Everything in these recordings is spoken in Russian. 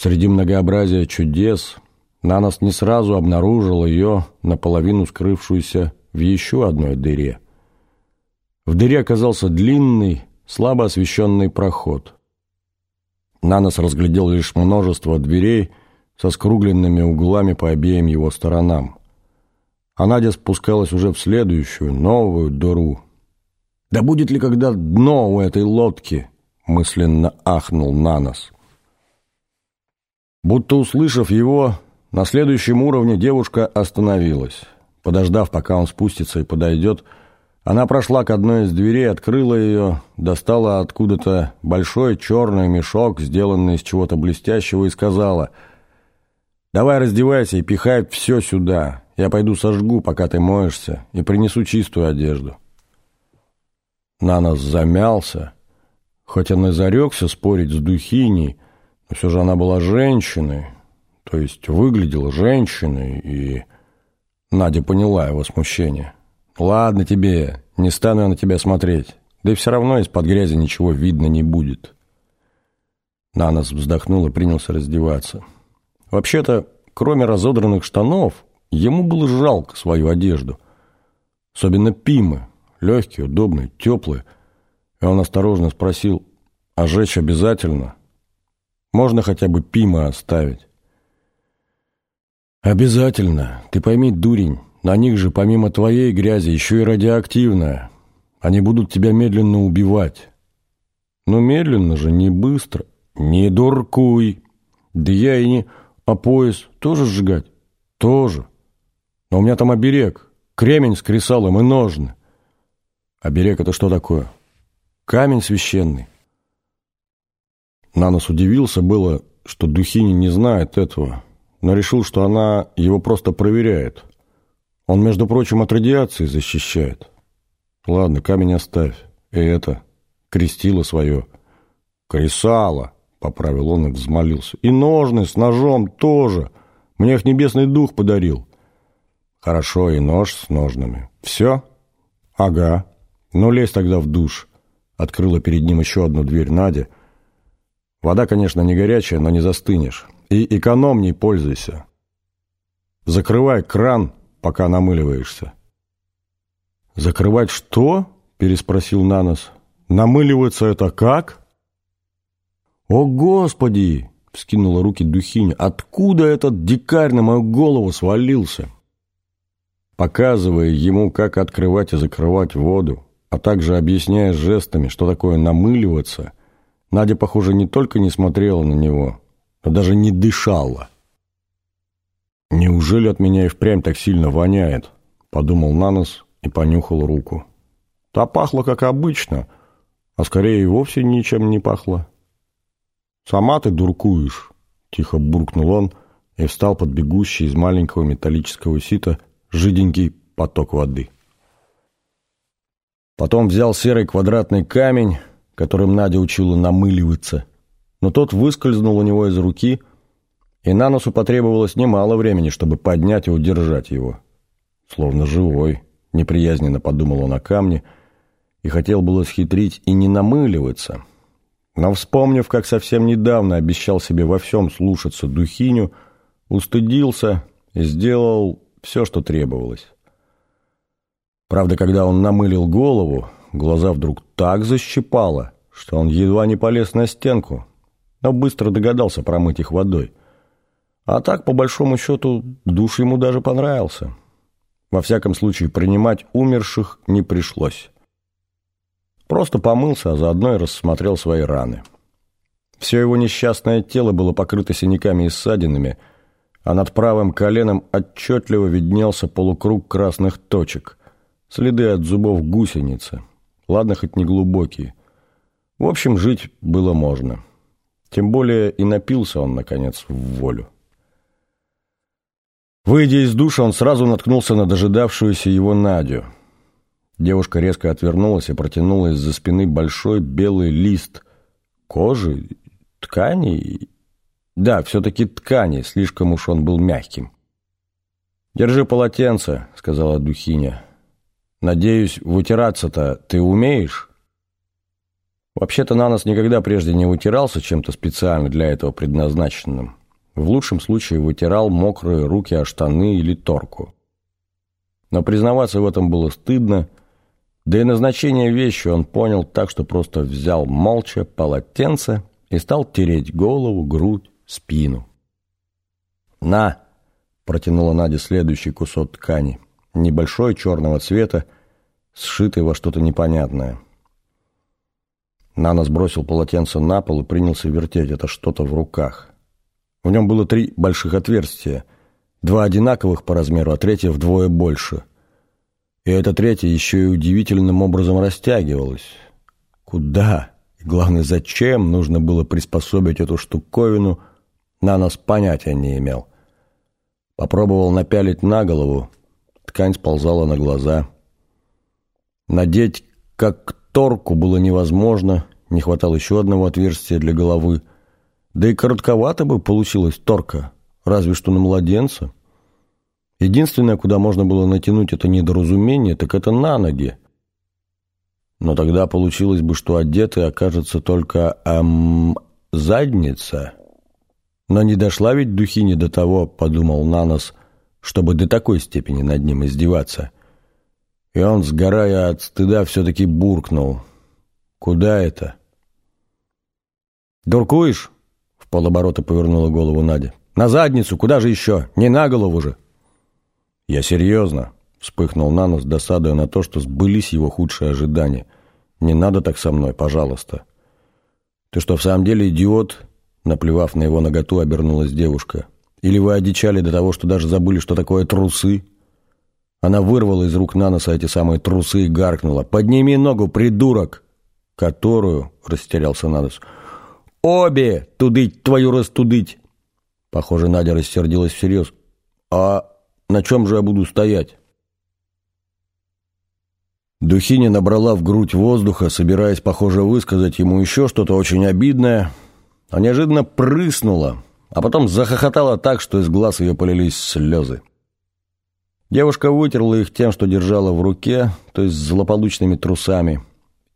Среди многообразия чудес Нанос не сразу обнаружил ее, наполовину скрывшуюся в еще одной дыре. В дыре оказался длинный, слабо освещенный проход. Нанос разглядел лишь множество дверей со скругленными углами по обеим его сторонам. А Надя спускалась уже в следующую, новую дыру. «Да будет ли когда дно у этой лодки?» — мысленно ахнул Нанос. Будто услышав его, на следующем уровне девушка остановилась. Подождав, пока он спустится и подойдет, она прошла к одной из дверей, открыла ее, достала откуда-то большой черный мешок, сделанный из чего-то блестящего, и сказала «Давай раздевайся и пихай все сюда. Я пойду сожгу, пока ты моешься, и принесу чистую одежду». Нанос замялся, хоть он спорить с Духиней, но все же она была женщиной, то есть выглядела женщиной, и Надя поняла его смущение. «Ладно тебе, не стану я на тебя смотреть, да и все равно из-под грязи ничего видно не будет». Нанос вздохнул и принялся раздеваться. Вообще-то, кроме разодранных штанов, ему было жалко свою одежду. Особенно пимы, легкие, удобные, теплые. И он осторожно спросил, а жечь обязательно? Можно хотя бы Пима оставить?» «Обязательно. Ты пойми, дурень, на них же помимо твоей грязи еще и радиоактивная. Они будут тебя медленно убивать». «Но медленно же, не быстро. Не дуркуй. Да я и не... А пояс тоже сжигать?» «Тоже. Но у меня там оберег. Кремень с кресалом и ножны». «Оберег — это что такое?» «Камень священный». Нанос удивился было, что Духини не знает этого, но решил, что она его просто проверяет. Он, между прочим, от радиации защищает. Ладно, камень оставь. И это, крестило свое. Кресало, поправил он и взмолился. И ножны с ножом тоже. Мне их небесный дух подарил. Хорошо, и нож с ножными. Все? Ага. Ну, лезь тогда в душ. Открыла перед ним еще одну дверь Надя, Вода, конечно, не горячая, но не застынешь. И экономней пользуйся. Закрывай кран, пока намыливаешься. «Закрывать что?» – переспросил Нанос. «Намыливаться это как?» «О, Господи!» – вскинула руки Духиня. «Откуда этот дикарь на мою голову свалился?» Показывая ему, как открывать и закрывать воду, а также объясняя жестами, что такое намыливаться – Надя, похоже, не только не смотрела на него, но даже не дышала. «Неужели от меня и впрямь так сильно воняет?» — подумал Нанос и понюхал руку. Та пахла, как обычно, а скорее и вовсе ничем не пахла. «Сама ты дуркуешь!» — тихо буркнул он и встал под бегущий из маленького металлического сита жиденький поток воды. Потом взял серый квадратный камень, которым Надя учила намыливаться, но тот выскользнул у него из руки, и на носу потребовалось немало времени, чтобы поднять и удержать его. Словно живой, неприязненно подумал он о камне, и хотел было схитрить и не намыливаться. Но, вспомнив, как совсем недавно обещал себе во всем слушаться Духиню, устыдился и сделал все, что требовалось. Правда, когда он намылил голову, глаза вдруг так защипало, что он едва не полез на стенку, но быстро догадался промыть их водой. А так, по большому счету, душ ему даже понравился. Во всяком случае, принимать умерших не пришлось. Просто помылся, а заодно и рассмотрел свои раны. Все его несчастное тело было покрыто синяками и ссадинами, а над правым коленом отчетливо виднелся полукруг красных точек, следы от зубов гусеницы, ладно хоть не глубокие. В общем, жить было можно. Тем более и напился он, наконец, в волю. Выйдя из душа, он сразу наткнулся на дожидавшуюся его Надю. Девушка резко отвернулась и протянула из-за спины большой белый лист кожи, ткани. Да, все-таки ткани, слишком уж он был мягким. «Держи полотенце», — сказала Духиня. «Надеюсь, вытираться-то ты умеешь?» Вообще-то Нанос никогда прежде не вытирался чем-то специально для этого предназначенным. В лучшем случае вытирал мокрые руки о штаны или торку. Но признаваться в этом было стыдно, да и назначение вещи он понял так, что просто взял молча полотенце и стал тереть голову, грудь, спину. «На!» – протянула Надя следующий кусок ткани, небольшой черного цвета, сшитый во что-то непонятное. Нана сбросил полотенце на пол и принялся вертеть это что-то в руках. В нем было три больших отверстия, два одинаковых по размеру, а третье вдвое больше. И это третье еще и удивительным образом растягивалось. Куда и, главное, зачем нужно было приспособить эту штуковину, Нанос понятия не имел. Попробовал напялить на голову, ткань сползала на глаза. Надеть как торку было невозможно, не хватало еще одного отверстия для головы. Да и коротковато бы получилась торка, разве что на младенца. Единственное, куда можно было натянуть это недоразумение, так это на ноги. Но тогда получилось бы, что одетой окажется только эм, задница. Но не дошла ведь духи до того, подумал Нанос, чтобы до такой степени над ним издеваться. И он, сгорая от стыда, все-таки буркнул. «Куда это?» «Дуркуешь?» — в полоборота повернула голову Надя. «На задницу! Куда же еще? Не на голову же!» «Я серьезно!» — вспыхнул Нанос, досадуя на то, что сбылись его худшие ожидания. «Не надо так со мной, пожалуйста!» «Ты что, в самом деле идиот?» Наплевав на его наготу, обернулась девушка. «Или вы одичали до того, что даже забыли, что такое трусы?» Она вырвала из рук Наноса эти самые трусы и гаркнула. «Подними ногу, придурок!» «Которую?» — растерялся Нанос. «Обе! Тудыть твою растудыть!» Похоже, Надя рассердилась всерьез. «А на чем же я буду стоять?» Духиня набрала в грудь воздуха, собираясь, похоже, высказать ему еще что-то очень обидное, а неожиданно прыснула, а потом захохотала так, что из глаз ее полились слезы. Девушка вытерла их тем, что держала в руке, то есть злополучными трусами,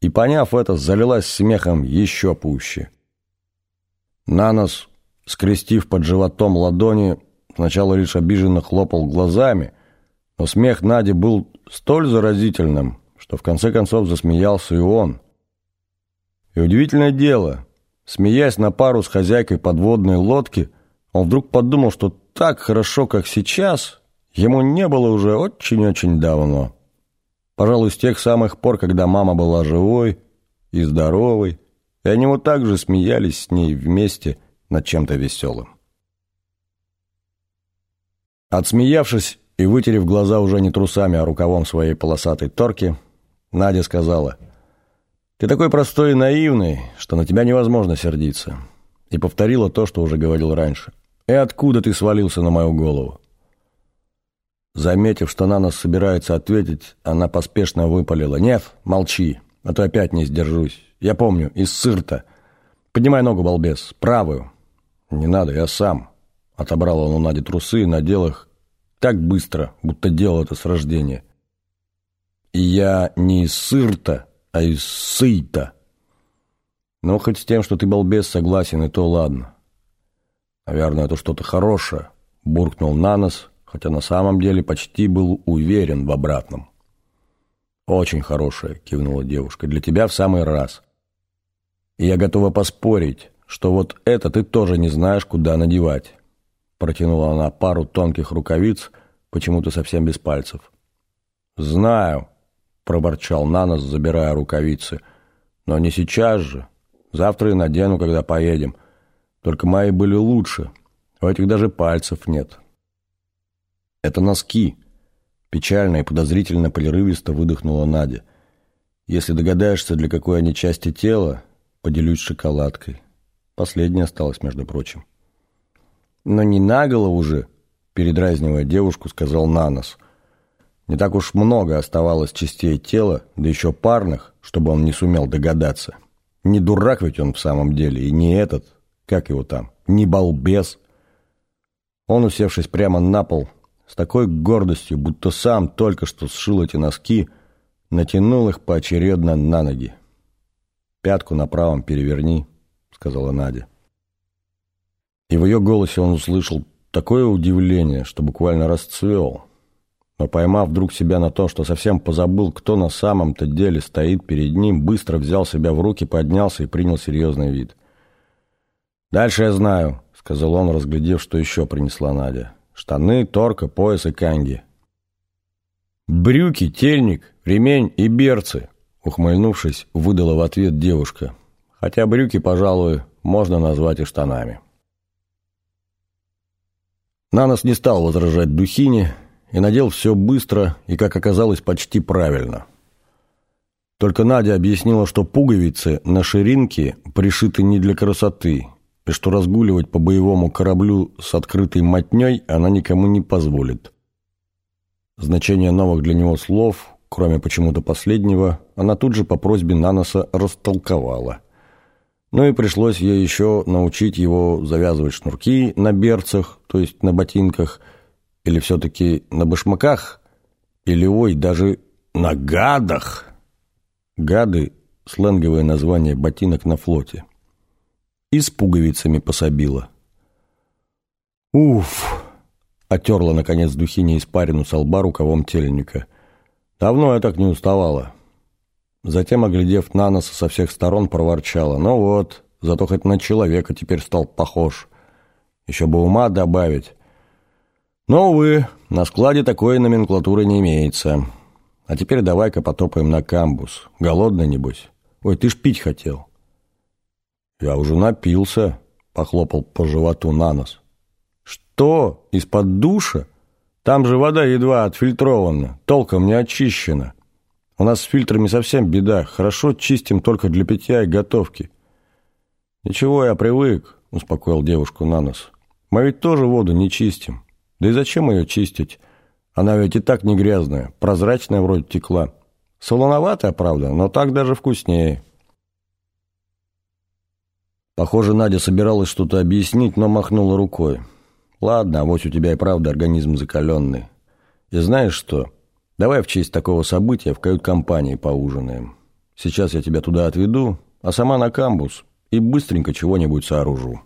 и, поняв это, залилась смехом еще пуще. Нанос, скрестив под животом ладони, сначала лишь обиженно хлопал глазами, но смех Нади был столь заразительным, что в конце концов засмеялся и он. И удивительное дело, смеясь на пару с хозяйкой подводной лодки, он вдруг подумал, что так хорошо, как сейчас, ему не было уже очень-очень давно. Пожалуй, с тех самых пор, когда мама была живой и здоровой, и они вот так же смеялись с ней вместе над чем-то веселым. Отсмеявшись и вытерев глаза уже не трусами, а рукавом своей полосатой торки, Надя сказала, «Ты такой простой и наивный, что на тебя невозможно сердиться». И повторила то, что уже говорил раньше. «И откуда ты свалился на мою голову?» Заметив, что Нана собирается ответить, она поспешно выпалила. «Нет, молчи, а то опять не сдержусь. Я помню, из сырта. Поднимай ногу, балбес, правую». «Не надо, я сам». Отобрал он у Нади трусы и надел их так быстро, будто делал это с рождения. И я не из сырта, а из сыта. Но хоть с тем, что ты, балбес, согласен, и то ладно. Наверное, это что-то хорошее, буркнул на нос, хотя на самом деле почти был уверен в обратном. «Очень хорошее», — кивнула девушка, — «для тебя в самый раз. И я готова поспорить, что вот это ты тоже не знаешь, куда надевать». Протянула она пару тонких рукавиц, почему-то совсем без пальцев. «Знаю», проборчал Нанос, забирая рукавицы. «Но не сейчас же. Завтра и надену, когда поедем. Только мои были лучше. У этих даже пальцев нет». «Это носки», — печально и подозрительно полирывисто выдохнула Надя. «Если догадаешься, для какой они части тела, поделюсь шоколадкой. Последняя осталась, между прочим». «Но не на голову же», — передразнивая девушку, сказал Нанос — не так уж много оставалось частей тела, да еще парных, чтобы он не сумел догадаться. Не дурак ведь он в самом деле, и не этот, как его там, не балбес. Он, усевшись прямо на пол, с такой гордостью, будто сам только что сшил эти носки, натянул их поочередно на ноги. пятку на правом переверни», — сказала Надя. И в ее голосе он услышал такое удивление, что буквально расцвел. Но поймав вдруг себя на том, что совсем позабыл, кто на самом-то деле стоит перед ним, быстро взял себя в руки, поднялся и принял серьезный вид. «Дальше я знаю», — сказал он, разглядев, что еще принесла Надя. «Штаны, торка, пояс и канги». «Брюки, тельник, ремень и берцы», — ухмыльнувшись, выдала в ответ девушка. «Хотя брюки, пожалуй, можно назвать и штанами». Нанос не стал возражать Духине и надел все быстро и, как оказалось, почти правильно. Только Надя объяснила, что пуговицы на ширинке пришиты не для красоты, и что разгуливать по боевому кораблю с открытой мотней она никому не позволит. Значение новых для него слов, кроме почему-то последнего, она тут же по просьбе Наноса растолковала – ну и пришлось ей еще научить его завязывать шнурки на берцах, то есть на ботинках, или все-таки на башмаках, или, ой, даже на гадах. Гады – сленговое название ботинок на флоте. И с пуговицами пособила. «Уф!» – отерла, наконец, духине испарину с лба рукавом тельника. «Давно я так не уставала». Затем, оглядев на нос со всех сторон, проворчала. «Ну вот, зато хоть на человека теперь стал похож. Еще бы ума добавить. Но, увы, на складе такой номенклатуры не имеется. А теперь давай-ка потопаем на камбус. Голодный, небось? Ой, ты ж пить хотел». «Я уже напился», — похлопал по животу на нос. «Что? Из-под душа? Там же вода едва отфильтрована, толком не очищена». У нас с фильтрами совсем беда. Хорошо чистим только для питья и готовки. Ничего, я привык, успокоил девушку на нос. Мы ведь тоже воду не чистим. Да и зачем ее чистить? Она ведь и так не грязная, прозрачная вроде текла. Солоноватая, правда, но так даже вкуснее. Похоже, Надя собиралась что-то объяснить, но махнула рукой. Ладно, вот у тебя и правда организм закаленный. И знаешь что? Давай в честь такого события в кают-компании поужинаем. Сейчас я тебя туда отведу, а сама на камбус и быстренько чего-нибудь сооружу.